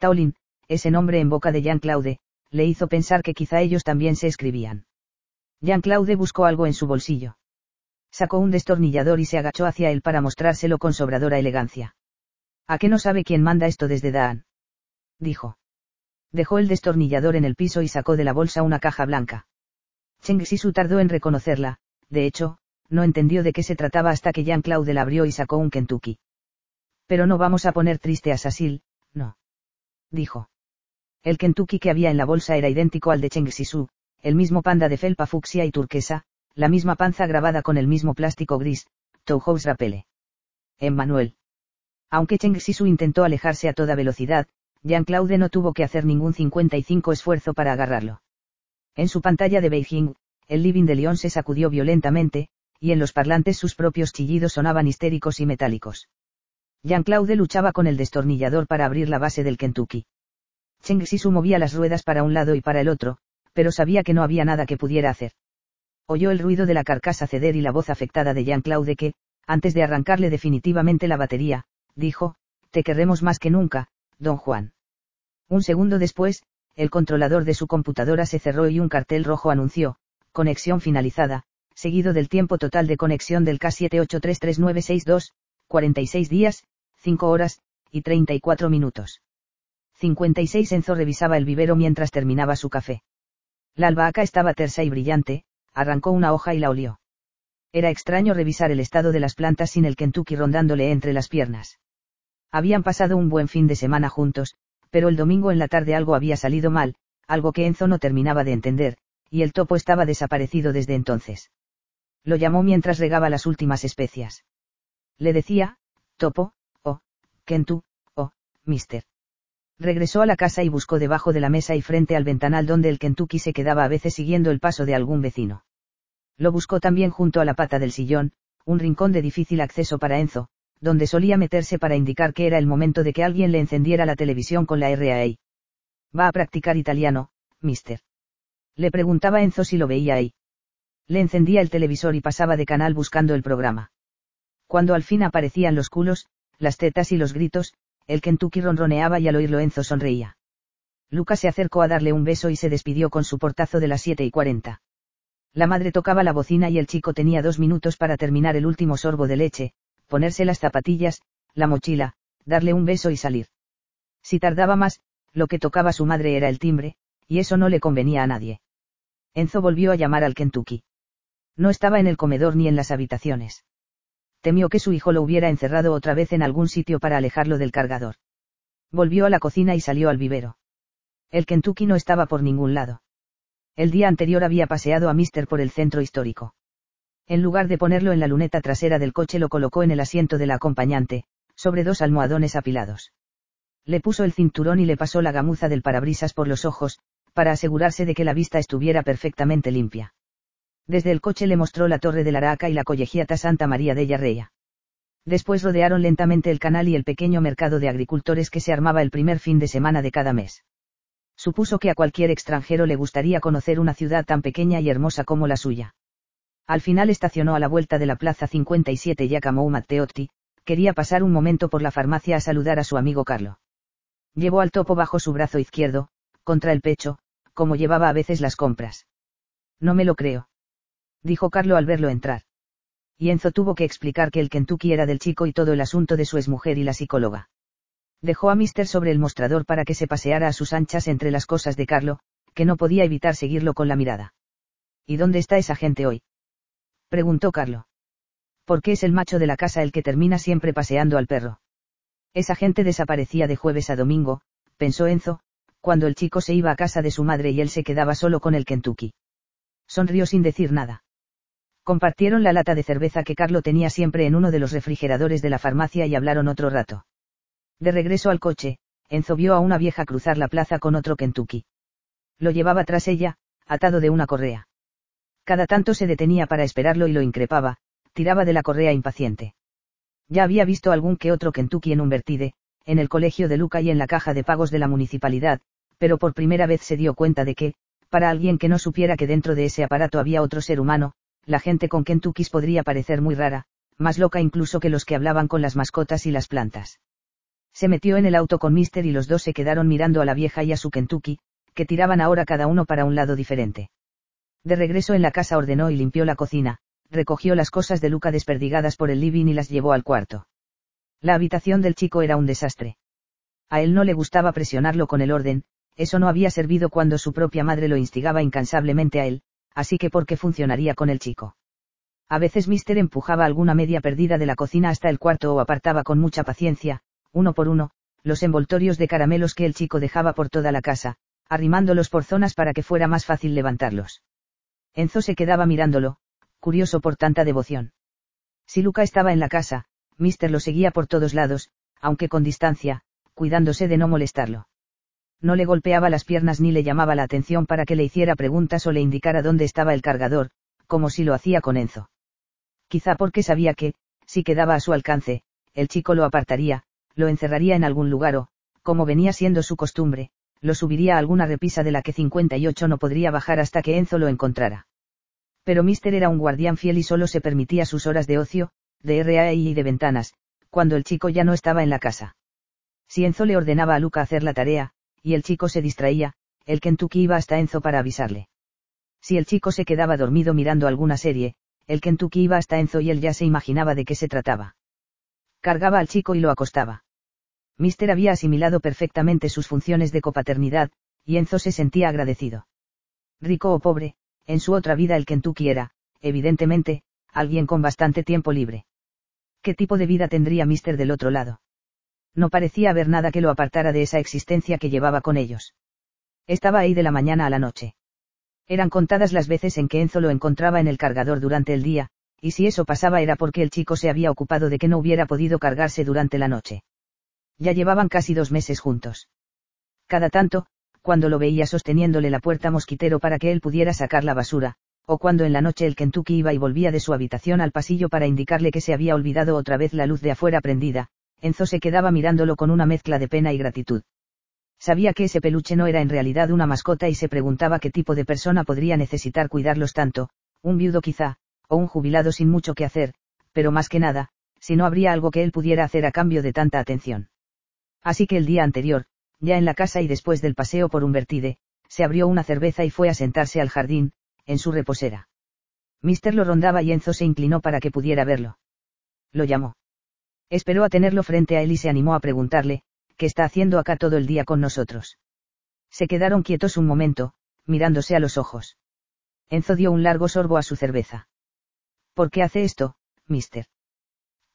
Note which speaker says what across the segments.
Speaker 1: Taolin, ese nombre en boca de Jean-Claude, le hizo pensar que quizá ellos también se escribían. Jean-Claude buscó algo en su bolsillo. Sacó un destornillador y se agachó hacia él para mostrárselo con sobradora elegancia. ¿A qué no sabe quién manda esto desde Daan? Dijo. Dejó el destornillador en el piso y sacó de la bolsa una caja blanca. Cheng Sisu tardó en reconocerla, de hecho, no entendió de qué se trataba hasta que Jean-Claude la abrió y sacó un Kentucky. Pero no vamos a poner triste a Sasil, no. Dijo. El Kentucky que había en la bolsa era idéntico al de Cheng Sisu, el mismo panda de felpa fucsia y turquesa, la misma panza grabada con el mismo plástico gris, Touhouse Rapele. Emmanuel. Aunque Cheng Sisu intentó alejarse a toda velocidad, Jean-Claude no tuvo que hacer ningún 55 esfuerzo para agarrarlo. En su pantalla de Beijing, el living de León se sacudió violentamente, y en los parlantes sus propios chillidos sonaban histéricos y metálicos. Jean-Claude luchaba con el destornillador para abrir la base del Kentucky. Cheng Sisu movía las ruedas para un lado y para el otro, pero sabía que no había nada que pudiera hacer. Oyó el ruido de la carcasa ceder y la voz afectada de Jean-Claude que, antes de arrancarle definitivamente la batería, dijo, Te querremos más que nunca, don Juan. Un segundo después, el controlador de su computadora se cerró y un cartel rojo anunció, conexión finalizada, seguido del tiempo total de conexión del K78333962, 46 días, 5 horas, y 34 minutos. 56 Enzo revisaba el vivero mientras terminaba su café. La albahaca estaba tersa y brillante, arrancó una hoja y la olió. Era extraño revisar el estado de las plantas sin el Kentucky rondándole entre las piernas. Habían pasado un buen fin de semana juntos, pero el domingo en la tarde algo había salido mal, algo que Enzo no terminaba de entender, y el topo estaba desaparecido desde entonces. Lo llamó mientras regaba las últimas especias. Le decía, Topo, Kentu, o, Mister. Regresó a la casa y buscó debajo de la mesa y frente al ventanal donde el Kentucky se quedaba a veces siguiendo el paso de algún vecino. Lo buscó también junto a la pata del sillón, un rincón de difícil acceso para Enzo, donde solía meterse para indicar que era el momento de que alguien le encendiera la televisión con la RAI. Va a practicar italiano, mister. Le preguntaba Enzo si lo veía ahí. Le encendía el televisor y pasaba de canal buscando el programa. Cuando al fin aparecían los culos, las tetas y los gritos, el Kentucky ronroneaba y al oírlo Enzo sonreía. Lucas se acercó a darle un beso y se despidió con su portazo de las 7 y 40. La madre tocaba la bocina y el chico tenía dos minutos para terminar el último sorbo de leche, ponerse las zapatillas, la mochila, darle un beso y salir. Si tardaba más, lo que tocaba su madre era el timbre, y eso no le convenía a nadie. Enzo volvió a llamar al Kentucky. No estaba en el comedor ni en las habitaciones. Temió que su hijo lo hubiera encerrado otra vez en algún sitio para alejarlo del cargador. Volvió a la cocina y salió al vivero. El Kentucky no estaba por ningún lado. El día anterior había paseado a Mister por el centro histórico. En lugar de ponerlo en la luneta trasera del coche lo colocó en el asiento del acompañante, sobre dos almohadones apilados. Le puso el cinturón y le pasó la gamuza del parabrisas por los ojos, para asegurarse de que la vista estuviera perfectamente limpia. Desde el coche le mostró la torre de la Araca y la collegiata Santa María de Yarrea. Después rodearon lentamente el canal y el pequeño mercado de agricultores que se armaba el primer fin de semana de cada mes. Supuso que a cualquier extranjero le gustaría conocer una ciudad tan pequeña y hermosa como la suya. Al final estacionó a la vuelta de la Plaza 57 Giacomo Matteotti, quería pasar un momento por la farmacia a saludar a su amigo Carlo. Llevó al topo bajo su brazo izquierdo, contra el pecho, como llevaba a veces las compras. No me lo creo dijo Carlo al verlo entrar. Y Enzo tuvo que explicar que el Kentucky era del chico y todo el asunto de su exmujer y la psicóloga. Dejó a Mister sobre el mostrador para que se paseara a sus anchas entre las cosas de Carlo, que no podía evitar seguirlo con la mirada. ¿Y dónde está esa gente hoy? preguntó Carlo. ¿Por qué es el macho de la casa el que termina siempre paseando al perro? Esa gente desaparecía de jueves a domingo, pensó Enzo, cuando el chico se iba a casa de su madre y él se quedaba solo con el Kentucky. Sonrió sin decir nada. Compartieron la lata de cerveza que Carlo tenía siempre en uno de los refrigeradores de la farmacia y hablaron otro rato. De regreso al coche, Enzo vio a una vieja cruzar la plaza con otro Kentucky. Lo llevaba tras ella, atado de una correa. Cada tanto se detenía para esperarlo y lo increpaba, tiraba de la correa impaciente. Ya había visto algún que otro Kentucky en un vertide, en el colegio de Luca y en la caja de pagos de la municipalidad, pero por primera vez se dio cuenta de que, para alguien que no supiera que dentro de ese aparato había otro ser humano, la gente con Kentuckys podría parecer muy rara, más loca incluso que los que hablaban con las mascotas y las plantas. Se metió en el auto con Mister y los dos se quedaron mirando a la vieja y a su Kentucky, que tiraban ahora cada uno para un lado diferente. De regreso en la casa ordenó y limpió la cocina, recogió las cosas de Luca desperdigadas por el living y las llevó al cuarto. La habitación del chico era un desastre. A él no le gustaba presionarlo con el orden, eso no había servido cuando su propia madre lo instigaba incansablemente a él, así que ¿por qué funcionaría con el chico? A veces Mister empujaba alguna media perdida de la cocina hasta el cuarto o apartaba con mucha paciencia, uno por uno, los envoltorios de caramelos que el chico dejaba por toda la casa, arrimándolos por zonas para que fuera más fácil levantarlos. Enzo se quedaba mirándolo, curioso por tanta devoción. Si Luca estaba en la casa, Mister lo seguía por todos lados, aunque con distancia, cuidándose de no molestarlo. No le golpeaba las piernas ni le llamaba la atención para que le hiciera preguntas o le indicara dónde estaba el cargador, como si lo hacía con Enzo. Quizá porque sabía que, si quedaba a su alcance, el chico lo apartaría, lo encerraría en algún lugar o, como venía siendo su costumbre, lo subiría a alguna repisa de la que 58 no podría bajar hasta que Enzo lo encontrara. Pero Mister era un guardián fiel y solo se permitía sus horas de ocio, de RAI y de ventanas, cuando el chico ya no estaba en la casa. Si Enzo le ordenaba a Luca hacer la tarea, y el chico se distraía, el Kentucky iba hasta Enzo para avisarle. Si el chico se quedaba dormido mirando alguna serie, el Kentucky iba hasta Enzo y él ya se imaginaba de qué se trataba. Cargaba al chico y lo acostaba. Mister había asimilado perfectamente sus funciones de copaternidad, y Enzo se sentía agradecido. Rico o pobre, en su otra vida el Kentucky era, evidentemente, alguien con bastante tiempo libre. ¿Qué tipo de vida tendría Mister del otro lado? No parecía haber nada que lo apartara de esa existencia que llevaba con ellos. Estaba ahí de la mañana a la noche. Eran contadas las veces en que Enzo lo encontraba en el cargador durante el día, y si eso pasaba era porque el chico se había ocupado de que no hubiera podido cargarse durante la noche. Ya llevaban casi dos meses juntos. Cada tanto, cuando lo veía sosteniéndole la puerta mosquitero para que él pudiera sacar la basura, o cuando en la noche el Kentucky iba y volvía de su habitación al pasillo para indicarle que se había olvidado otra vez la luz de afuera prendida, Enzo se quedaba mirándolo con una mezcla de pena y gratitud. Sabía que ese peluche no era en realidad una mascota y se preguntaba qué tipo de persona podría necesitar cuidarlos tanto, un viudo quizá, o un jubilado sin mucho que hacer, pero más que nada, si no habría algo que él pudiera hacer a cambio de tanta atención. Así que el día anterior, ya en la casa y después del paseo por un vertide, se abrió una cerveza y fue a sentarse al jardín, en su reposera. Mister lo rondaba y Enzo se inclinó para que pudiera verlo. Lo llamó. Esperó a tenerlo frente a él y se animó a preguntarle, ¿qué está haciendo acá todo el día con nosotros? Se quedaron quietos un momento, mirándose a los ojos. Enzo dio un largo sorbo a su cerveza. ¿Por qué hace esto, mister?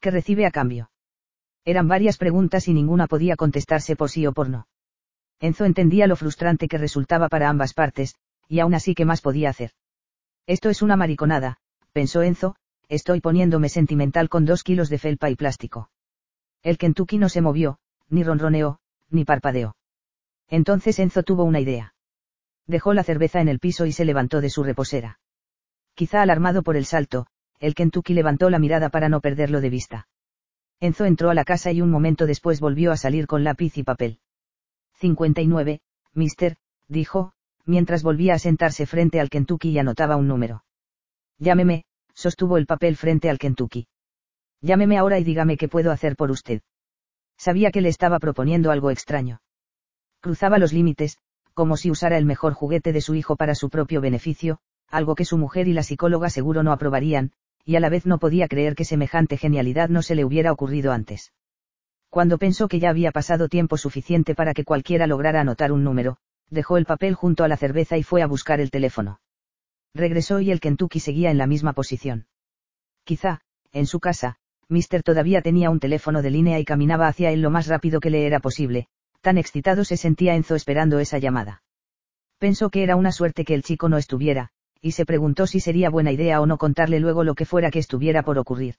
Speaker 1: ¿Qué recibe a cambio? Eran varias preguntas y ninguna podía contestarse por sí o por no. Enzo entendía lo frustrante que resultaba para ambas partes, y aún así qué más podía hacer. Esto es una mariconada, pensó Enzo, estoy poniéndome sentimental con dos kilos de felpa y plástico. El Kentucky no se movió, ni ronroneó, ni parpadeó. Entonces Enzo tuvo una idea. Dejó la cerveza en el piso y se levantó de su reposera. Quizá alarmado por el salto, el Kentucky levantó la mirada para no perderlo de vista. Enzo entró a la casa y un momento después volvió a salir con lápiz y papel. 59, mister, dijo, mientras volvía a sentarse frente al Kentucky y anotaba un número. Llámeme, sostuvo el papel frente al Kentucky. Llámeme ahora y dígame qué puedo hacer por usted. Sabía que le estaba proponiendo algo extraño. Cruzaba los límites, como si usara el mejor juguete de su hijo para su propio beneficio, algo que su mujer y la psicóloga seguro no aprobarían, y a la vez no podía creer que semejante genialidad no se le hubiera ocurrido antes. Cuando pensó que ya había pasado tiempo suficiente para que cualquiera lograra anotar un número, dejó el papel junto a la cerveza y fue a buscar el teléfono regresó y el Kentucky seguía en la misma posición. Quizá, en su casa, Mister todavía tenía un teléfono de línea y caminaba hacia él lo más rápido que le era posible, tan excitado se sentía Enzo esperando esa llamada. Pensó que era una suerte que el chico no estuviera, y se preguntó si sería buena idea o no contarle luego lo que fuera que estuviera por ocurrir.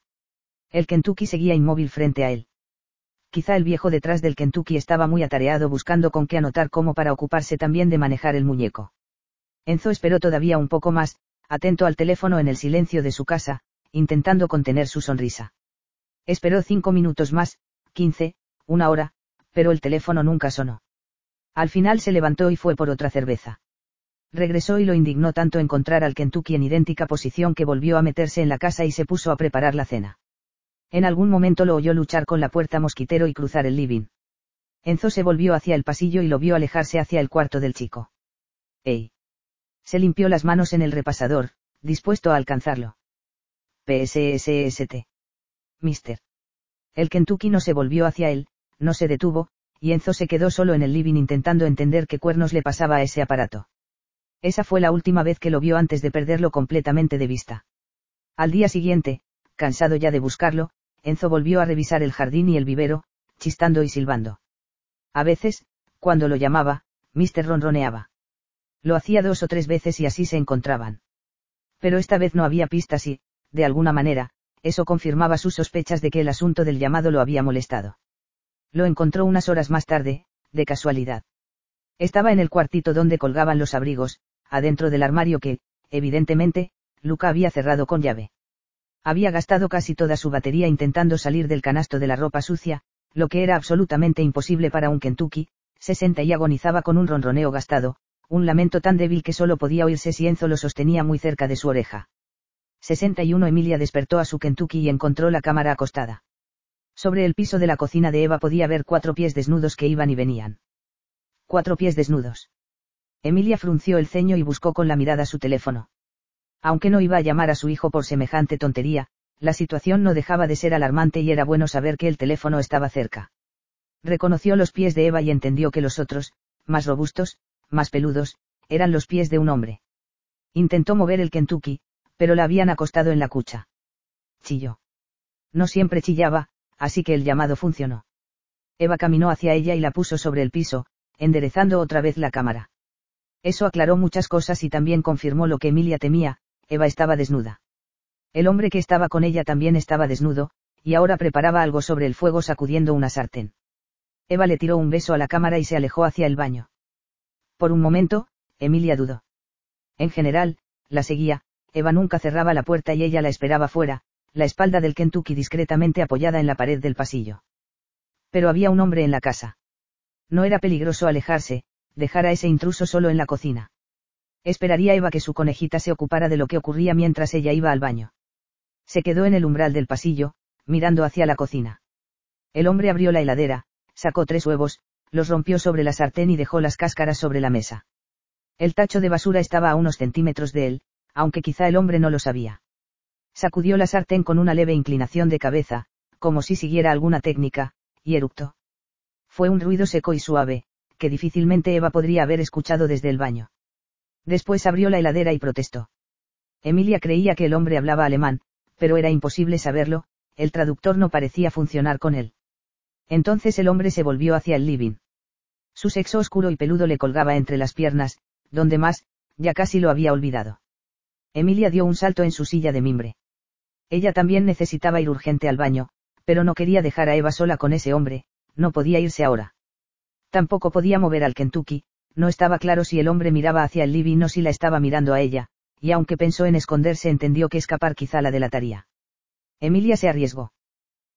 Speaker 1: El Kentucky seguía inmóvil frente a él. Quizá el viejo detrás del Kentucky estaba muy atareado buscando con qué anotar como para ocuparse también de manejar el muñeco. Enzo esperó todavía un poco más, atento al teléfono en el silencio de su casa, intentando contener su sonrisa. Esperó cinco minutos más, quince, una hora, pero el teléfono nunca sonó. Al final se levantó y fue por otra cerveza. Regresó y lo indignó tanto encontrar al Kentucky en idéntica posición que volvió a meterse en la casa y se puso a preparar la cena. En algún momento lo oyó luchar con la puerta mosquitero y cruzar el living. Enzo se volvió hacia el pasillo y lo vio alejarse hacia el cuarto del chico. ¡Ey! Se limpió las manos en el repasador, dispuesto a alcanzarlo. PSSST. Mister. El Kentucky no se volvió hacia él, no se detuvo, y Enzo se quedó solo en el living intentando entender qué cuernos le pasaba a ese aparato. Esa fue la última vez que lo vio antes de perderlo completamente de vista. Al día siguiente, cansado ya de buscarlo, Enzo volvió a revisar el jardín y el vivero, chistando y silbando. A veces, cuando lo llamaba, Mr. ronroneaba. Lo hacía dos o tres veces y así se encontraban. Pero esta vez no había pistas y, de alguna manera, eso confirmaba sus sospechas de que el asunto del llamado lo había molestado. Lo encontró unas horas más tarde, de casualidad. Estaba en el cuartito donde colgaban los abrigos, adentro del armario que, evidentemente, Luca había cerrado con llave. Había gastado casi toda su batería intentando salir del canasto de la ropa sucia, lo que era absolutamente imposible para un Kentucky, se senta y agonizaba con un ronroneo gastado, un lamento tan débil que solo podía oírse si Enzo lo sostenía muy cerca de su oreja. 61 Emilia despertó a su Kentucky y encontró la cámara acostada. Sobre el piso de la cocina de Eva podía ver cuatro pies desnudos que iban y venían. Cuatro pies desnudos. Emilia frunció el ceño y buscó con la mirada su teléfono. Aunque no iba a llamar a su hijo por semejante tontería, la situación no dejaba de ser alarmante y era bueno saber que el teléfono estaba cerca. Reconoció los pies de Eva y entendió que los otros, más robustos, más peludos, eran los pies de un hombre. Intentó mover el Kentucky, pero la habían acostado en la cucha. Chilló. No siempre chillaba, así que el llamado funcionó. Eva caminó hacia ella y la puso sobre el piso, enderezando otra vez la cámara. Eso aclaró muchas cosas y también confirmó lo que Emilia temía, Eva estaba desnuda. El hombre que estaba con ella también estaba desnudo, y ahora preparaba algo sobre el fuego sacudiendo una sartén. Eva le tiró un beso a la cámara y se alejó hacia el baño. Por un momento, Emilia dudó. En general, la seguía, Eva nunca cerraba la puerta y ella la esperaba fuera, la espalda del Kentucky discretamente apoyada en la pared del pasillo. Pero había un hombre en la casa. No era peligroso alejarse, dejar a ese intruso solo en la cocina. Esperaría Eva que su conejita se ocupara de lo que ocurría mientras ella iba al baño. Se quedó en el umbral del pasillo, mirando hacia la cocina. El hombre abrió la heladera, sacó tres huevos, los rompió sobre la sartén y dejó las cáscaras sobre la mesa. El tacho de basura estaba a unos centímetros de él, aunque quizá el hombre no lo sabía. Sacudió la sartén con una leve inclinación de cabeza, como si siguiera alguna técnica, y eructó. Fue un ruido seco y suave, que difícilmente Eva podría haber escuchado desde el baño. Después abrió la heladera y protestó. Emilia creía que el hombre hablaba alemán, pero era imposible saberlo, el traductor no parecía funcionar con él. Entonces el hombre se volvió hacia el living. Su sexo oscuro y peludo le colgaba entre las piernas, donde más, ya casi lo había olvidado. Emilia dio un salto en su silla de mimbre. Ella también necesitaba ir urgente al baño, pero no quería dejar a Eva sola con ese hombre, no podía irse ahora. Tampoco podía mover al Kentucky, no estaba claro si el hombre miraba hacia el living o si la estaba mirando a ella, y aunque pensó en esconderse entendió que escapar quizá la delataría. Emilia se arriesgó.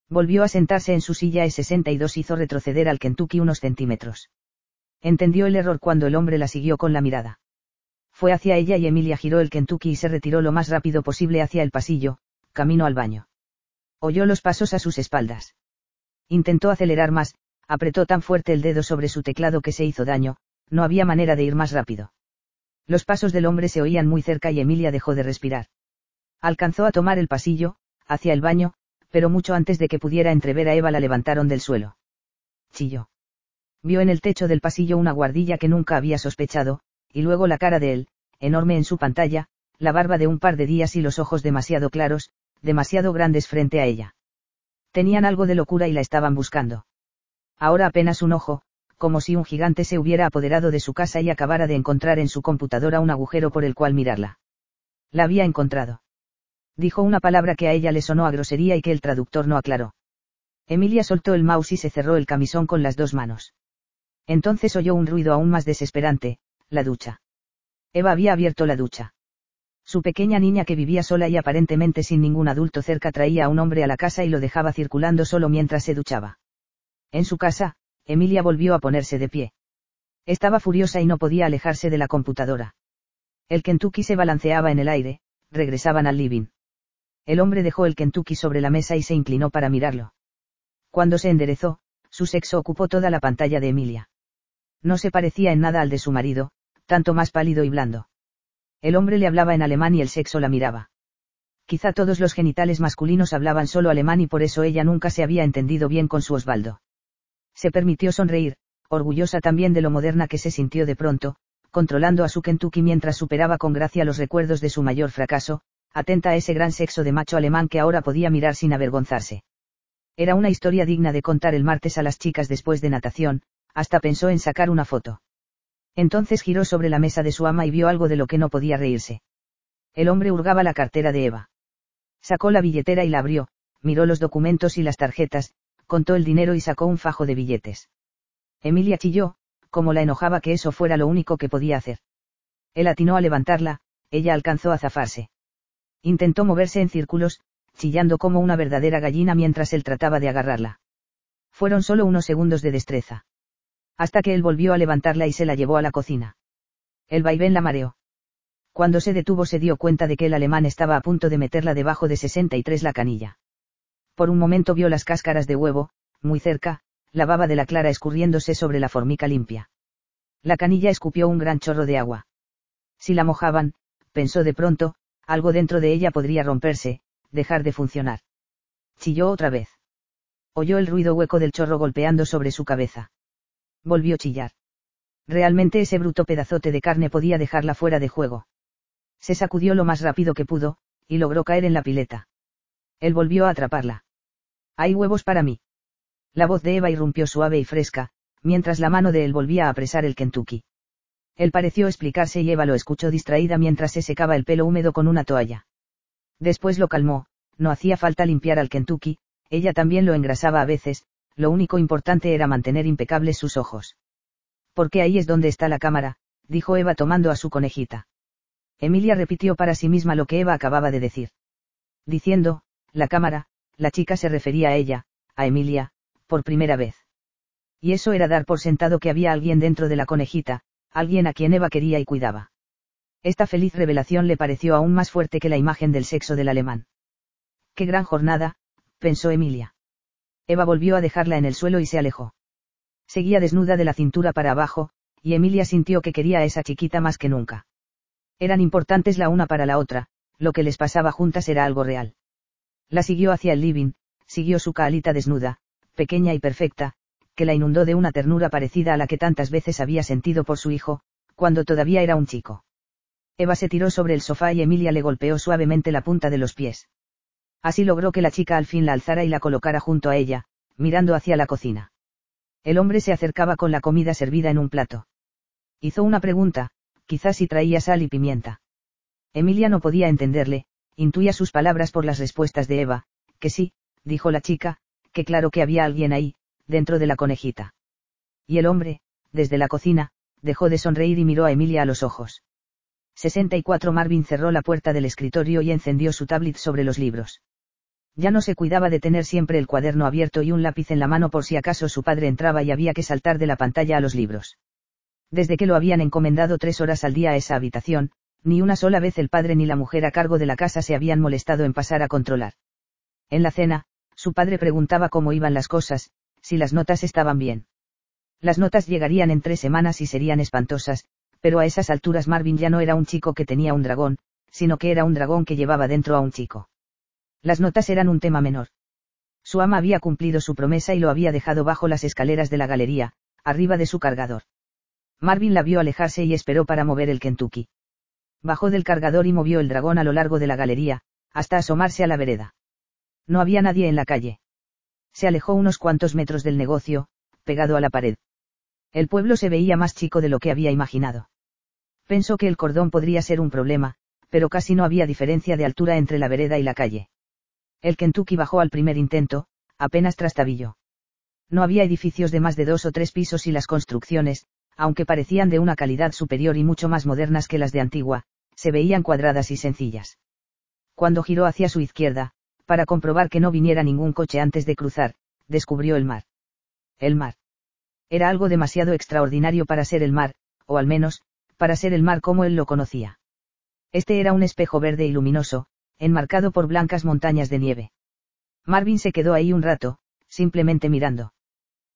Speaker 1: Volvió a sentarse en su silla y 62 hizo retroceder al Kentucky unos centímetros. Entendió el error cuando el hombre la siguió con la mirada. Fue hacia ella y Emilia giró el Kentucky y se retiró lo más rápido posible hacia el pasillo, camino al baño. Oyó los pasos a sus espaldas. Intentó acelerar más, apretó tan fuerte el dedo sobre su teclado que se hizo daño, no había manera de ir más rápido. Los pasos del hombre se oían muy cerca y Emilia dejó de respirar. Alcanzó a tomar el pasillo, hacia el baño, pero mucho antes de que pudiera entrever a Eva la levantaron del suelo. Chilló. Vio en el techo del pasillo una guardilla que nunca había sospechado, y luego la cara de él, enorme en su pantalla, la barba de un par de días y los ojos demasiado claros, demasiado grandes frente a ella. Tenían algo de locura y la estaban buscando. Ahora apenas un ojo, como si un gigante se hubiera apoderado de su casa y acabara de encontrar en su computadora un agujero por el cual mirarla. La había encontrado. Dijo una palabra que a ella le sonó a grosería y que el traductor no aclaró. Emilia soltó el mouse y se cerró el camisón con las dos manos. Entonces oyó un ruido aún más desesperante, la ducha. Eva había abierto la ducha. Su pequeña niña que vivía sola y aparentemente sin ningún adulto cerca traía a un hombre a la casa y lo dejaba circulando solo mientras se duchaba. En su casa, Emilia volvió a ponerse de pie. Estaba furiosa y no podía alejarse de la computadora. El Kentucky se balanceaba en el aire, regresaban al living. El hombre dejó el Kentucky sobre la mesa y se inclinó para mirarlo. Cuando se enderezó, su sexo ocupó toda la pantalla de Emilia. No se parecía en nada al de su marido, tanto más pálido y blando. El hombre le hablaba en alemán y el sexo la miraba. Quizá todos los genitales masculinos hablaban solo alemán y por eso ella nunca se había entendido bien con su Osvaldo. Se permitió sonreír, orgullosa también de lo moderna que se sintió de pronto, controlando a su Kentucky mientras superaba con gracia los recuerdos de su mayor fracaso, atenta a ese gran sexo de macho alemán que ahora podía mirar sin avergonzarse. Era una historia digna de contar el martes a las chicas después de natación, hasta pensó en sacar una foto. Entonces giró sobre la mesa de su ama y vio algo de lo que no podía reírse. El hombre hurgaba la cartera de Eva. Sacó la billetera y la abrió, miró los documentos y las tarjetas, contó el dinero y sacó un fajo de billetes. Emilia chilló, como la enojaba que eso fuera lo único que podía hacer. Él atinó a levantarla, ella alcanzó a zafarse. Intentó moverse en círculos, chillando como una verdadera gallina mientras él trataba de agarrarla. Fueron solo unos segundos de destreza. Hasta que él volvió a levantarla y se la llevó a la cocina. El vaivén la mareó. Cuando se detuvo se dio cuenta de que el alemán estaba a punto de meterla debajo de 63 la canilla. Por un momento vio las cáscaras de huevo, muy cerca, la baba de la clara escurriéndose sobre la formica limpia. La canilla escupió un gran chorro de agua. Si la mojaban, pensó de pronto, algo dentro de ella podría romperse, dejar de funcionar. Chilló otra vez. Oyó el ruido hueco del chorro golpeando sobre su cabeza. Volvió a chillar. Realmente ese bruto pedazote de carne podía dejarla fuera de juego. Se sacudió lo más rápido que pudo, y logró caer en la pileta. Él volvió a atraparla. Hay huevos para mí. La voz de Eva irrumpió suave y fresca, mientras la mano de él volvía a apresar el Kentucky. Él pareció explicarse y Eva lo escuchó distraída mientras se secaba el pelo húmedo con una toalla. Después lo calmó, no hacía falta limpiar al Kentucky, ella también lo engrasaba a veces, lo único importante era mantener impecables sus ojos. Porque ahí es donde está la cámara, dijo Eva tomando a su conejita. Emilia repitió para sí misma lo que Eva acababa de decir. Diciendo, la cámara, la chica se refería a ella, a Emilia, por primera vez. Y eso era dar por sentado que había alguien dentro de la conejita, alguien a quien Eva quería y cuidaba. Esta feliz revelación le pareció aún más fuerte que la imagen del sexo del alemán. Qué gran jornada, pensó Emilia. Eva volvió a dejarla en el suelo y se alejó. Seguía desnuda de la cintura para abajo, y Emilia sintió que quería a esa chiquita más que nunca. Eran importantes la una para la otra, lo que les pasaba juntas era algo real. La siguió hacia el living, siguió su caalita desnuda, pequeña y perfecta, que la inundó de una ternura parecida a la que tantas veces había sentido por su hijo, cuando todavía era un chico. Eva se tiró sobre el sofá y Emilia le golpeó suavemente la punta de los pies. Así logró que la chica al fin la alzara y la colocara junto a ella, mirando hacia la cocina. El hombre se acercaba con la comida servida en un plato. Hizo una pregunta, quizás si traía sal y pimienta. Emilia no podía entenderle, intuía sus palabras por las respuestas de Eva, que sí, dijo la chica, que claro que había alguien ahí, dentro de la conejita. Y el hombre, desde la cocina, dejó de sonreír y miró a Emilia a los ojos. 64 Marvin cerró la puerta del escritorio y encendió su tablet sobre los libros. Ya no se cuidaba de tener siempre el cuaderno abierto y un lápiz en la mano por si acaso su padre entraba y había que saltar de la pantalla a los libros. Desde que lo habían encomendado tres horas al día a esa habitación, ni una sola vez el padre ni la mujer a cargo de la casa se habían molestado en pasar a controlar. En la cena, su padre preguntaba cómo iban las cosas, si las notas estaban bien. Las notas llegarían en tres semanas y serían espantosas, pero a esas alturas Marvin ya no era un chico que tenía un dragón, sino que era un dragón que llevaba dentro a un chico. Las notas eran un tema menor. Su ama había cumplido su promesa y lo había dejado bajo las escaleras de la galería, arriba de su cargador. Marvin la vio alejarse y esperó para mover el Kentucky. Bajó del cargador y movió el dragón a lo largo de la galería, hasta asomarse a la vereda. No había nadie en la calle se alejó unos cuantos metros del negocio, pegado a la pared. El pueblo se veía más chico de lo que había imaginado. Pensó que el cordón podría ser un problema, pero casi no había diferencia de altura entre la vereda y la calle. El Kentucky bajó al primer intento, apenas trastabilló. No había edificios de más de dos o tres pisos y las construcciones, aunque parecían de una calidad superior y mucho más modernas que las de Antigua, se veían cuadradas y sencillas. Cuando giró hacia su izquierda, para comprobar que no viniera ningún coche antes de cruzar, descubrió el mar. El mar. Era algo demasiado extraordinario para ser el mar, o al menos, para ser el mar como él lo conocía. Este era un espejo verde y luminoso, enmarcado por blancas montañas de nieve. Marvin se quedó ahí un rato, simplemente mirando.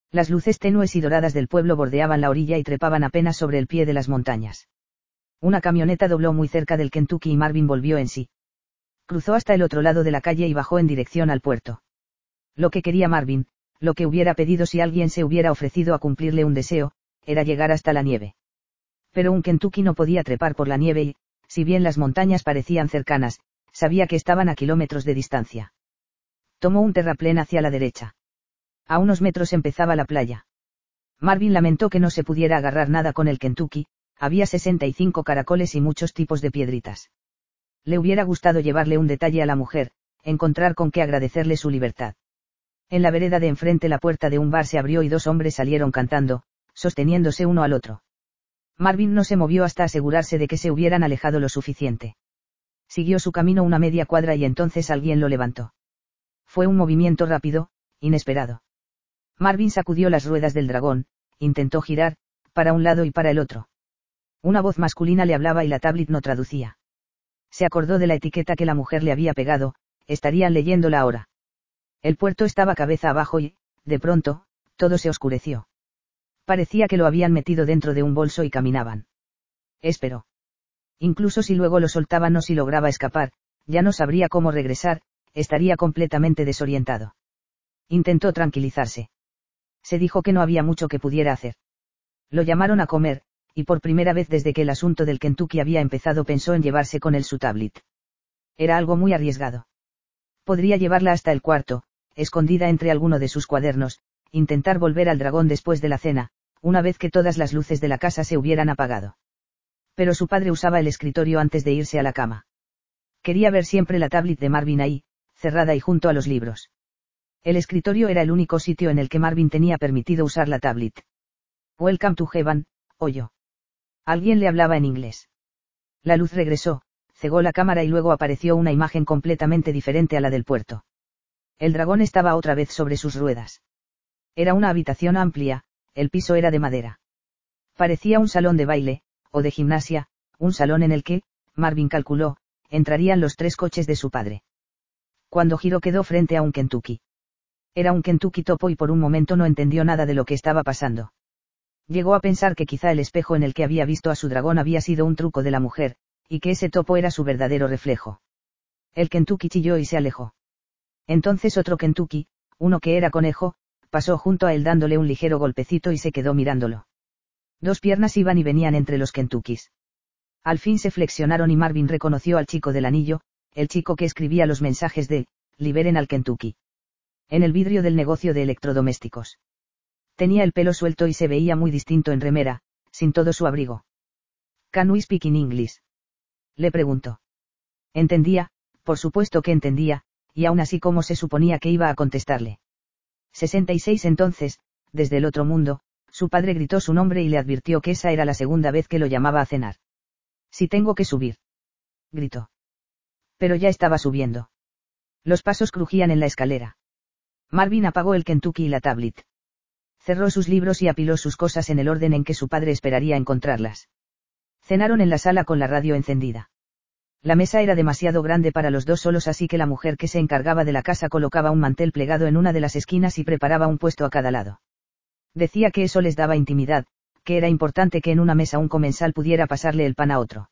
Speaker 1: Las luces tenues y doradas del pueblo bordeaban la orilla y trepaban apenas sobre el pie de las montañas. Una camioneta dobló muy cerca del Kentucky y Marvin volvió en sí. Cruzó hasta el otro lado de la calle y bajó en dirección al puerto. Lo que quería Marvin, lo que hubiera pedido si alguien se hubiera ofrecido a cumplirle un deseo, era llegar hasta la nieve. Pero un Kentucky no podía trepar por la nieve y, si bien las montañas parecían cercanas, sabía que estaban a kilómetros de distancia. Tomó un terraplén hacia la derecha. A unos metros empezaba la playa. Marvin lamentó que no se pudiera agarrar nada con el Kentucky, había 65 caracoles y muchos tipos de piedritas. Le hubiera gustado llevarle un detalle a la mujer, encontrar con qué agradecerle su libertad. En la vereda de enfrente la puerta de un bar se abrió y dos hombres salieron cantando, sosteniéndose uno al otro. Marvin no se movió hasta asegurarse de que se hubieran alejado lo suficiente. Siguió su camino una media cuadra y entonces alguien lo levantó. Fue un movimiento rápido, inesperado. Marvin sacudió las ruedas del dragón, intentó girar, para un lado y para el otro. Una voz masculina le hablaba y la tablet no traducía. Se acordó de la etiqueta que la mujer le había pegado, estarían leyéndola ahora. El puerto estaba cabeza abajo y, de pronto, todo se oscureció. Parecía que lo habían metido dentro de un bolso y caminaban. Esperó. Incluso si luego lo soltaban o si lograba escapar, ya no sabría cómo regresar, estaría completamente desorientado. Intentó tranquilizarse se dijo que no había mucho que pudiera hacer. Lo llamaron a comer, y por primera vez desde que el asunto del Kentucky había empezado pensó en llevarse con él su tablet. Era algo muy arriesgado. Podría llevarla hasta el cuarto, escondida entre alguno de sus cuadernos, intentar volver al dragón después de la cena, una vez que todas las luces de la casa se hubieran apagado. Pero su padre usaba el escritorio antes de irse a la cama. Quería ver siempre la tablet de Marvin ahí, cerrada y junto a los libros. El escritorio era el único sitio en el que Marvin tenía permitido usar la tablet. Welcome to Heaven, oyó. Alguien le hablaba en inglés. La luz regresó, cegó la cámara y luego apareció una imagen completamente diferente a la del puerto. El dragón estaba otra vez sobre sus ruedas. Era una habitación amplia, el piso era de madera. Parecía un salón de baile, o de gimnasia, un salón en el que, Marvin calculó, entrarían los tres coches de su padre. Cuando giró quedó frente a un Kentucky. Era un Kentucky topo y por un momento no entendió nada de lo que estaba pasando. Llegó a pensar que quizá el espejo en el que había visto a su dragón había sido un truco de la mujer, y que ese topo era su verdadero reflejo. El Kentucky chilló y se alejó. Entonces otro Kentucky, uno que era conejo, pasó junto a él dándole un ligero golpecito y se quedó mirándolo. Dos piernas iban y venían entre los Kentuckys. Al fin se flexionaron y Marvin reconoció al chico del anillo, el chico que escribía los mensajes de, liberen al Kentucky en el vidrio del negocio de electrodomésticos. Tenía el pelo suelto y se veía muy distinto en remera, sin todo su abrigo. ¿Can we speak in English? Le preguntó. Entendía, por supuesto que entendía, y aún así como se suponía que iba a contestarle. 66 entonces, desde el otro mundo, su padre gritó su nombre y le advirtió que esa era la segunda vez que lo llamaba a cenar. Si tengo que subir. Gritó. Pero ya estaba subiendo. Los pasos crujían en la escalera. Marvin apagó el Kentucky y la tablet. Cerró sus libros y apiló sus cosas en el orden en que su padre esperaría encontrarlas. Cenaron en la sala con la radio encendida. La mesa era demasiado grande para los dos solos así que la mujer que se encargaba de la casa colocaba un mantel plegado en una de las esquinas y preparaba un puesto a cada lado. Decía que eso les daba intimidad, que era importante que en una mesa un comensal pudiera pasarle el pan a otro.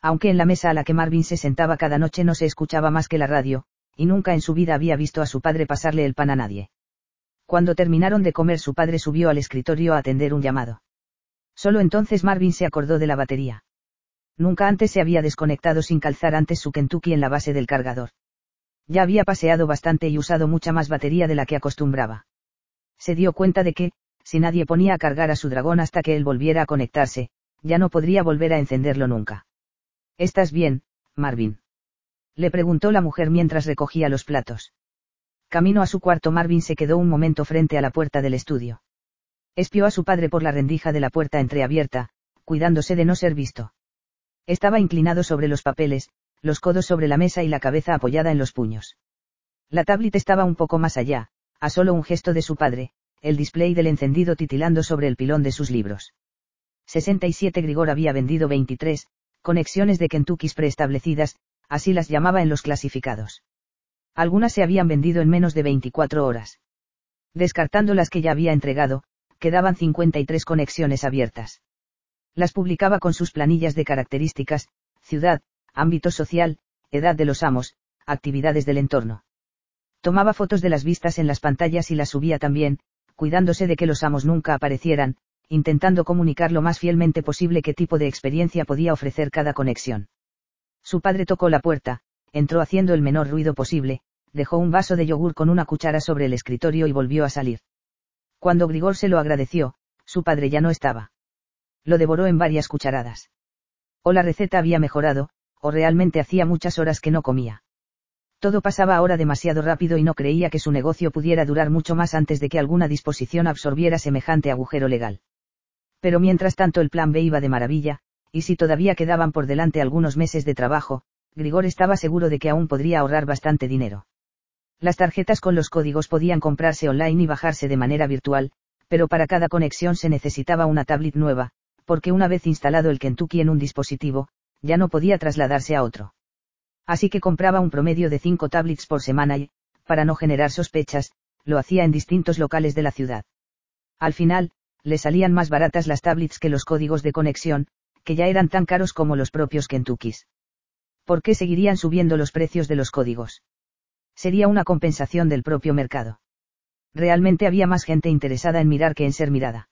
Speaker 1: Aunque en la mesa a la que Marvin se sentaba cada noche no se escuchaba más que la radio, y nunca en su vida había visto a su padre pasarle el pan a nadie. Cuando terminaron de comer su padre subió al escritorio a atender un llamado. Solo entonces Marvin se acordó de la batería. Nunca antes se había desconectado sin calzar antes su Kentucky en la base del cargador. Ya había paseado bastante y usado mucha más batería de la que acostumbraba. Se dio cuenta de que, si nadie ponía a cargar a su dragón hasta que él volviera a conectarse, ya no podría volver a encenderlo nunca. ¿Estás bien, Marvin? Le preguntó la mujer mientras recogía los platos. Camino a su cuarto Marvin se quedó un momento frente a la puerta del estudio. Espió a su padre por la rendija de la puerta entreabierta, cuidándose de no ser visto. Estaba inclinado sobre los papeles, los codos sobre la mesa y la cabeza apoyada en los puños. La tablet estaba un poco más allá, a solo un gesto de su padre, el display del encendido titilando sobre el pilón de sus libros. 67 Grigor había vendido 23, conexiones de Kentuckys preestablecidas, así las llamaba en los clasificados. Algunas se habían vendido en menos de 24 horas. Descartando las que ya había entregado, quedaban 53 conexiones abiertas. Las publicaba con sus planillas de características, ciudad, ámbito social, edad de los amos, actividades del entorno. Tomaba fotos de las vistas en las pantallas y las subía también, cuidándose de que los amos nunca aparecieran, intentando comunicar lo más fielmente posible qué tipo de experiencia podía ofrecer cada conexión. Su padre tocó la puerta, entró haciendo el menor ruido posible, dejó un vaso de yogur con una cuchara sobre el escritorio y volvió a salir. Cuando Grigor se lo agradeció, su padre ya no estaba. Lo devoró en varias cucharadas. O la receta había mejorado, o realmente hacía muchas horas que no comía. Todo pasaba ahora demasiado rápido y no creía que su negocio pudiera durar mucho más antes de que alguna disposición absorbiera semejante agujero legal. Pero mientras tanto el plan B iba de maravilla, y si todavía quedaban por delante algunos meses de trabajo, Grigor estaba seguro de que aún podría ahorrar bastante dinero. Las tarjetas con los códigos podían comprarse online y bajarse de manera virtual, pero para cada conexión se necesitaba una tablet nueva, porque una vez instalado el Kentucky en un dispositivo, ya no podía trasladarse a otro. Así que compraba un promedio de cinco tablets por semana y, para no generar sospechas, lo hacía en distintos locales de la ciudad. Al final, le salían más baratas las tablets que los códigos de conexión, que ya eran tan caros como los propios Kentuckys. ¿Por qué seguirían subiendo los precios de los códigos? Sería una compensación del propio mercado. Realmente había más gente interesada en mirar que en ser mirada.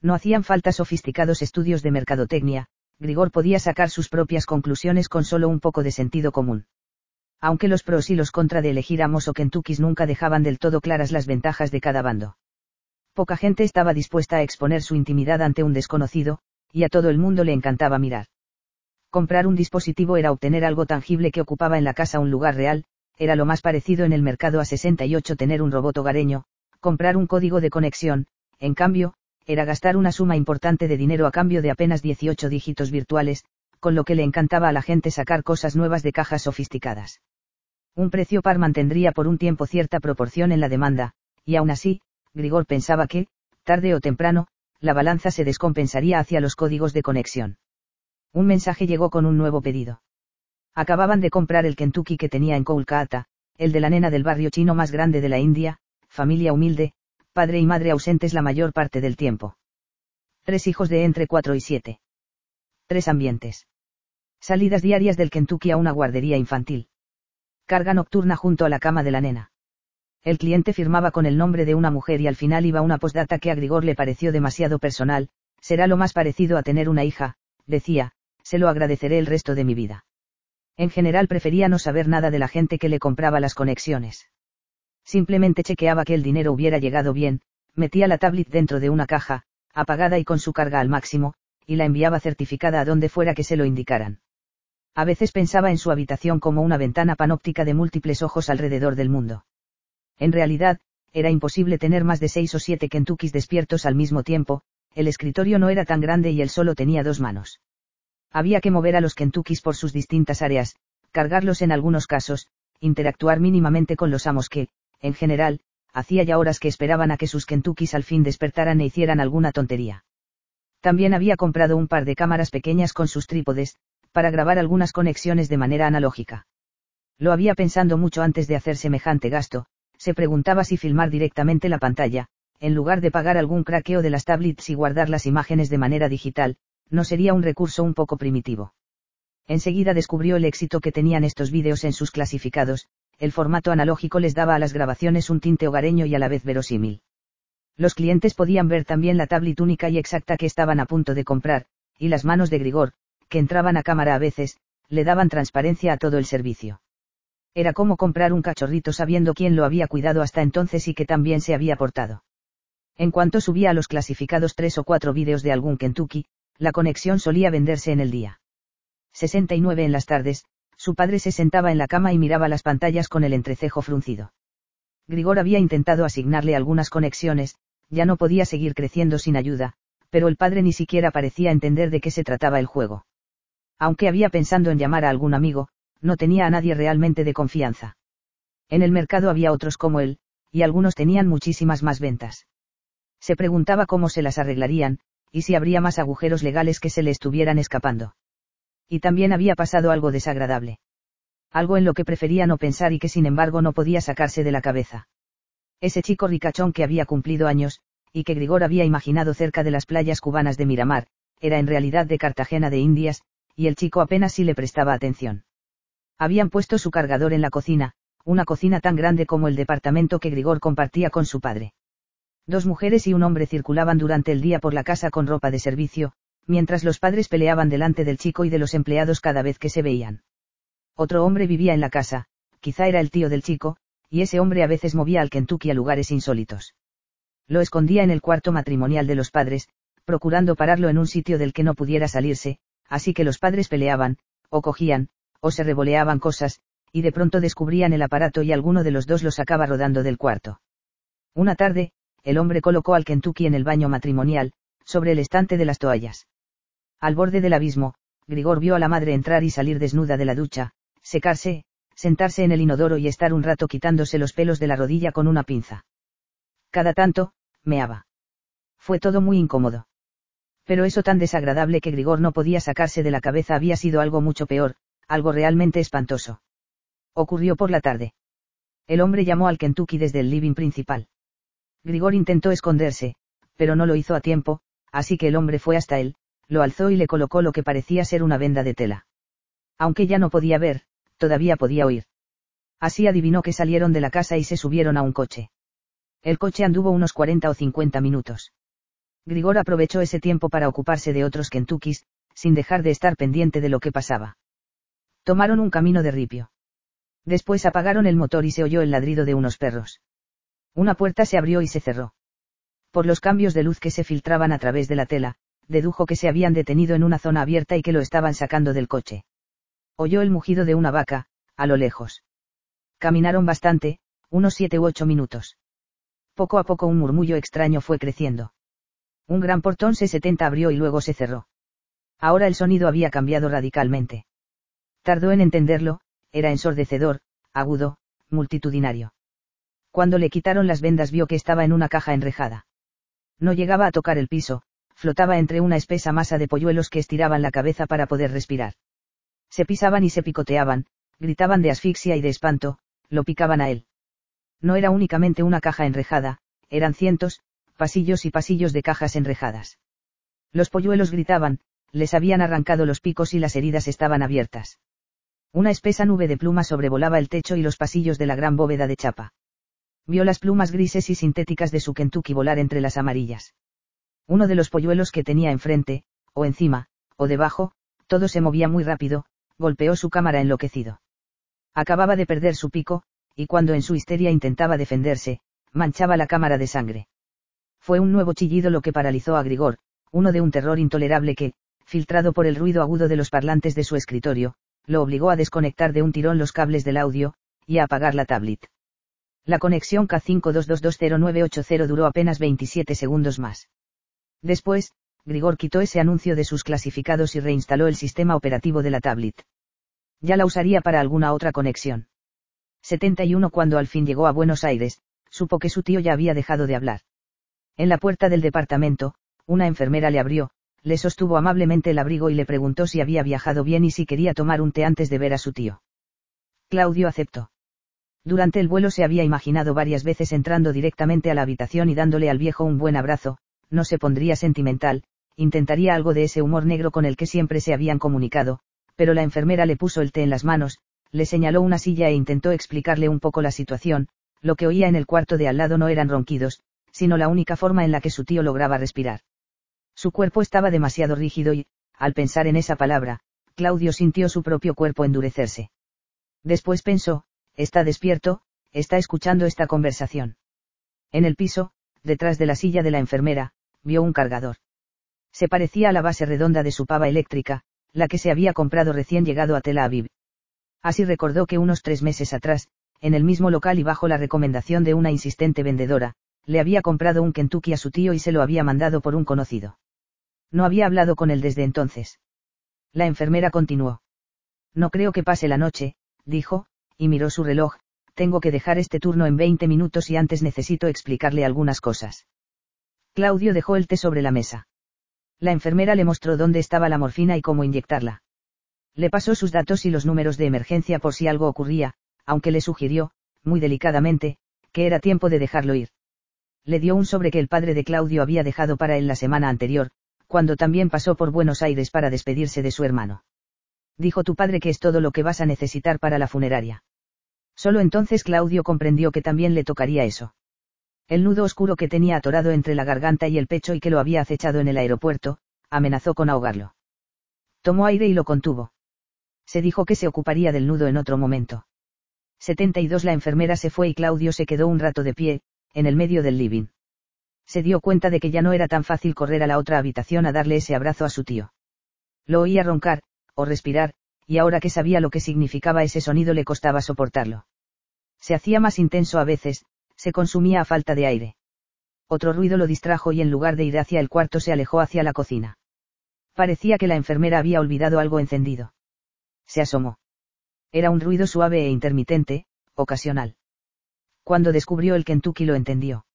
Speaker 1: No hacían falta sofisticados estudios de mercadotecnia, Grigor podía sacar sus propias conclusiones con solo un poco de sentido común. Aunque los pros y los contra de elegir Amos o Kentuckys nunca dejaban del todo claras las ventajas de cada bando. Poca gente estaba dispuesta a exponer su intimidad ante un desconocido, y a todo el mundo le encantaba mirar. Comprar un dispositivo era obtener algo tangible que ocupaba en la casa un lugar real, era lo más parecido en el mercado a 68 tener un robot hogareño, comprar un código de conexión, en cambio, era gastar una suma importante de dinero a cambio de apenas 18 dígitos virtuales, con lo que le encantaba a la gente sacar cosas nuevas de cajas sofisticadas. Un precio par mantendría por un tiempo cierta proporción en la demanda, y aún así, Grigor pensaba que, tarde o temprano, la balanza se descompensaría hacia los códigos de conexión. Un mensaje llegó con un nuevo pedido. Acababan de comprar el Kentucky que tenía en Kolkata, el de la nena del barrio chino más grande de la India, familia humilde, padre y madre ausentes la mayor parte del tiempo. Tres hijos de entre cuatro y siete. Tres ambientes. Salidas diarias del Kentucky a una guardería infantil. Carga nocturna junto a la cama de la nena. El cliente firmaba con el nombre de una mujer y al final iba una postdata que a Grigor le pareció demasiado personal, será lo más parecido a tener una hija, decía, se lo agradeceré el resto de mi vida. En general prefería no saber nada de la gente que le compraba las conexiones. Simplemente chequeaba que el dinero hubiera llegado bien, metía la tablet dentro de una caja, apagada y con su carga al máximo, y la enviaba certificada a donde fuera que se lo indicaran. A veces pensaba en su habitación como una ventana panóptica de múltiples ojos alrededor del mundo. En realidad, era imposible tener más de seis o siete Kentuckys despiertos al mismo tiempo, el escritorio no era tan grande y él solo tenía dos manos. Había que mover a los Kentuckys por sus distintas áreas, cargarlos en algunos casos, interactuar mínimamente con los amos que, en general, hacía ya horas que esperaban a que sus Kentuckys al fin despertaran e hicieran alguna tontería. También había comprado un par de cámaras pequeñas con sus trípodes, para grabar algunas conexiones de manera analógica. Lo había pensando mucho antes de hacer semejante gasto, se preguntaba si filmar directamente la pantalla, en lugar de pagar algún craqueo de las tablets y guardar las imágenes de manera digital, no sería un recurso un poco primitivo. Enseguida descubrió el éxito que tenían estos vídeos en sus clasificados, el formato analógico les daba a las grabaciones un tinte hogareño y a la vez verosímil. Los clientes podían ver también la tablet única y exacta que estaban a punto de comprar, y las manos de Grigor, que entraban a cámara a veces, le daban transparencia a todo el servicio. Era como comprar un cachorrito sabiendo quién lo había cuidado hasta entonces y que también se había portado. En cuanto subía a los clasificados tres o cuatro vídeos de algún Kentucky, la conexión solía venderse en el día. 69 en las tardes, su padre se sentaba en la cama y miraba las pantallas con el entrecejo fruncido. Grigor había intentado asignarle algunas conexiones, ya no podía seguir creciendo sin ayuda, pero el padre ni siquiera parecía entender de qué se trataba el juego. Aunque había pensado en llamar a algún amigo, no tenía a nadie realmente de confianza. En el mercado había otros como él, y algunos tenían muchísimas más ventas. Se preguntaba cómo se las arreglarían, y si habría más agujeros legales que se le estuvieran escapando. Y también había pasado algo desagradable. Algo en lo que prefería no pensar y que sin embargo no podía sacarse de la cabeza. Ese chico ricachón que había cumplido años, y que Grigor había imaginado cerca de las playas cubanas de Miramar, era en realidad de Cartagena de Indias, y el chico apenas sí le prestaba atención. Habían puesto su cargador en la cocina, una cocina tan grande como el departamento que Grigor compartía con su padre. Dos mujeres y un hombre circulaban durante el día por la casa con ropa de servicio, mientras los padres peleaban delante del chico y de los empleados cada vez que se veían. Otro hombre vivía en la casa, quizá era el tío del chico, y ese hombre a veces movía al Kentucky a lugares insólitos. Lo escondía en el cuarto matrimonial de los padres, procurando pararlo en un sitio del que no pudiera salirse, así que los padres peleaban, o cogían, o se revoleaban cosas, y de pronto descubrían el aparato y alguno de los dos lo sacaba rodando del cuarto. Una tarde, el hombre colocó al Kentucky en el baño matrimonial, sobre el estante de las toallas. Al borde del abismo, Grigor vio a la madre entrar y salir desnuda de la ducha, secarse, sentarse en el inodoro y estar un rato quitándose los pelos de la rodilla con una pinza. Cada tanto, meaba. Fue todo muy incómodo. Pero eso tan desagradable que Grigor no podía sacarse de la cabeza había sido algo mucho peor, algo realmente espantoso. Ocurrió por la tarde. El hombre llamó al Kentucky desde el living principal. Grigor intentó esconderse, pero no lo hizo a tiempo, así que el hombre fue hasta él, lo alzó y le colocó lo que parecía ser una venda de tela. Aunque ya no podía ver, todavía podía oír. Así adivinó que salieron de la casa y se subieron a un coche. El coche anduvo unos 40 o 50 minutos. Grigor aprovechó ese tiempo para ocuparse de otros Kentuckys, sin dejar de estar pendiente de lo que pasaba. Tomaron un camino de ripio. Después apagaron el motor y se oyó el ladrido de unos perros. Una puerta se abrió y se cerró. Por los cambios de luz que se filtraban a través de la tela, dedujo que se habían detenido en una zona abierta y que lo estaban sacando del coche. Oyó el mugido de una vaca, a lo lejos. Caminaron bastante, unos siete u ocho minutos. Poco a poco un murmullo extraño fue creciendo. Un gran portón se setenta abrió y luego se cerró. Ahora el sonido había cambiado radicalmente. Tardó en entenderlo, era ensordecedor, agudo, multitudinario. Cuando le quitaron las vendas vio que estaba en una caja enrejada. No llegaba a tocar el piso, flotaba entre una espesa masa de polluelos que estiraban la cabeza para poder respirar. Se pisaban y se picoteaban, gritaban de asfixia y de espanto, lo picaban a él. No era únicamente una caja enrejada, eran cientos, pasillos y pasillos de cajas enrejadas. Los polluelos gritaban, les habían arrancado los picos y las heridas estaban abiertas. Una espesa nube de plumas sobrevolaba el techo y los pasillos de la gran bóveda de chapa. Vio las plumas grises y sintéticas de su Kentucky volar entre las amarillas. Uno de los polluelos que tenía enfrente, o encima, o debajo, todo se movía muy rápido, golpeó su cámara enloquecido. Acababa de perder su pico, y cuando en su histeria intentaba defenderse, manchaba la cámara de sangre. Fue un nuevo chillido lo que paralizó a Grigor, uno de un terror intolerable que, filtrado por el ruido agudo de los parlantes de su escritorio, lo obligó a desconectar de un tirón los cables del audio, y a apagar la tablet. La conexión K522209880 duró apenas 27 segundos más. Después, Grigor quitó ese anuncio de sus clasificados y reinstaló el sistema operativo de la tablet. Ya la usaría para alguna otra conexión. 71 Cuando al fin llegó a Buenos Aires, supo que su tío ya había dejado de hablar. En la puerta del departamento, una enfermera le abrió, le sostuvo amablemente el abrigo y le preguntó si había viajado bien y si quería tomar un té antes de ver a su tío. Claudio aceptó. Durante el vuelo se había imaginado varias veces entrando directamente a la habitación y dándole al viejo un buen abrazo, no se pondría sentimental, intentaría algo de ese humor negro con el que siempre se habían comunicado, pero la enfermera le puso el té en las manos, le señaló una silla e intentó explicarle un poco la situación, lo que oía en el cuarto de al lado no eran ronquidos, sino la única forma en la que su tío lograba respirar. Su cuerpo estaba demasiado rígido y, al pensar en esa palabra, Claudio sintió su propio cuerpo endurecerse. Después pensó, está despierto, está escuchando esta conversación. En el piso, detrás de la silla de la enfermera, vio un cargador. Se parecía a la base redonda de su pava eléctrica, la que se había comprado recién llegado a Tel Aviv. Así recordó que unos tres meses atrás, en el mismo local y bajo la recomendación de una insistente vendedora, le había comprado un Kentucky a su tío y se lo había mandado por un conocido. No había hablado con él desde entonces. La enfermera continuó. No creo que pase la noche, dijo, y miró su reloj, tengo que dejar este turno en 20 minutos y antes necesito explicarle algunas cosas. Claudio dejó el té sobre la mesa. La enfermera le mostró dónde estaba la morfina y cómo inyectarla. Le pasó sus datos y los números de emergencia por si algo ocurría, aunque le sugirió, muy delicadamente, que era tiempo de dejarlo ir. Le dio un sobre que el padre de Claudio había dejado para él la semana anterior, cuando también pasó por Buenos Aires para despedirse de su hermano. Dijo tu padre que es todo lo que vas a necesitar para la funeraria. Solo entonces Claudio comprendió que también le tocaría eso. El nudo oscuro que tenía atorado entre la garganta y el pecho y que lo había acechado en el aeropuerto, amenazó con ahogarlo. Tomó aire y lo contuvo. Se dijo que se ocuparía del nudo en otro momento. 72 La enfermera se fue y Claudio se quedó un rato de pie, en el medio del living. Se dio cuenta de que ya no era tan fácil correr a la otra habitación a darle ese abrazo a su tío. Lo oía roncar, o respirar, y ahora que sabía lo que significaba ese sonido le costaba soportarlo. Se hacía más intenso a veces, se consumía a falta de aire. Otro ruido lo distrajo y en lugar de ir hacia el cuarto se alejó hacia la cocina. Parecía que la enfermera había olvidado algo encendido. Se asomó. Era un ruido suave e intermitente, ocasional. Cuando descubrió el Kentucky lo entendió.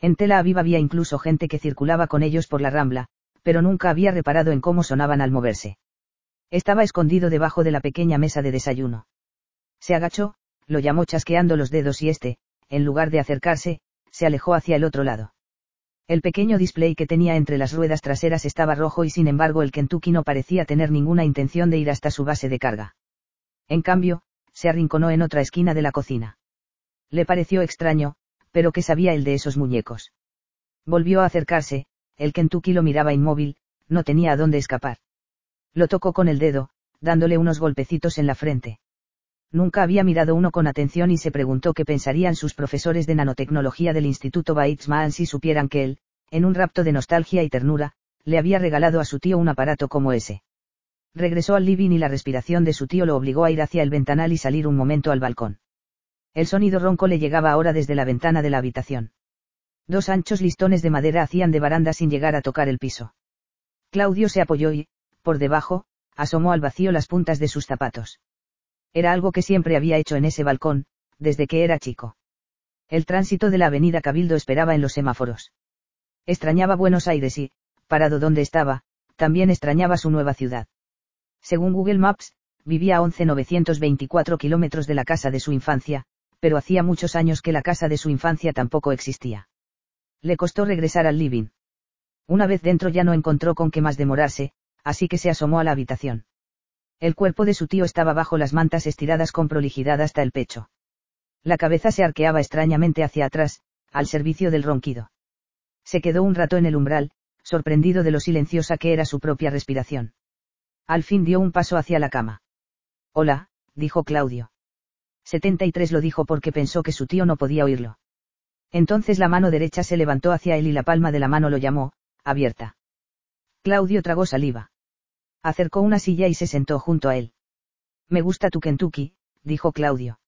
Speaker 1: En Tela Aviv había incluso gente que circulaba con ellos por la rambla, pero nunca había reparado en cómo sonaban al moverse. Estaba escondido debajo de la pequeña mesa de desayuno. Se agachó, lo llamó chasqueando los dedos y este, en lugar de acercarse, se alejó hacia el otro lado. El pequeño display que tenía entre las ruedas traseras estaba rojo y sin embargo el Kentucky no parecía tener ninguna intención de ir hasta su base de carga. En cambio, se arrinconó en otra esquina de la cocina. Le pareció extraño, pero ¿qué sabía él de esos muñecos? Volvió a acercarse, el Kentucky lo miraba inmóvil, no tenía a dónde escapar. Lo tocó con el dedo, dándole unos golpecitos en la frente. Nunca había mirado uno con atención y se preguntó qué pensarían sus profesores de nanotecnología del Instituto Weizmann si supieran que él, en un rapto de nostalgia y ternura, le había regalado a su tío un aparato como ese. Regresó al living y la respiración de su tío lo obligó a ir hacia el ventanal y salir un momento al balcón. El sonido ronco le llegaba ahora desde la ventana de la habitación. Dos anchos listones de madera hacían de baranda sin llegar a tocar el piso. Claudio se apoyó y, por debajo, asomó al vacío las puntas de sus zapatos. Era algo que siempre había hecho en ese balcón, desde que era chico. El tránsito de la avenida Cabildo esperaba en los semáforos. Extrañaba Buenos Aires y, parado donde estaba, también extrañaba su nueva ciudad. Según Google Maps, vivía a 11.924 kilómetros de la casa de su infancia, pero hacía muchos años que la casa de su infancia tampoco existía. Le costó regresar al living. Una vez dentro ya no encontró con qué más demorarse, así que se asomó a la habitación. El cuerpo de su tío estaba bajo las mantas estiradas con prolijidad hasta el pecho. La cabeza se arqueaba extrañamente hacia atrás, al servicio del ronquido. Se quedó un rato en el umbral, sorprendido de lo silenciosa que era su propia respiración. Al fin dio un paso hacia la cama. Hola, dijo Claudio. 73 lo dijo porque pensó que su tío no podía oírlo. Entonces la mano derecha se levantó hacia él y la palma de la mano lo llamó, abierta. Claudio tragó saliva. Acercó una silla y se sentó junto a él. Me gusta tu Kentucky, dijo Claudio.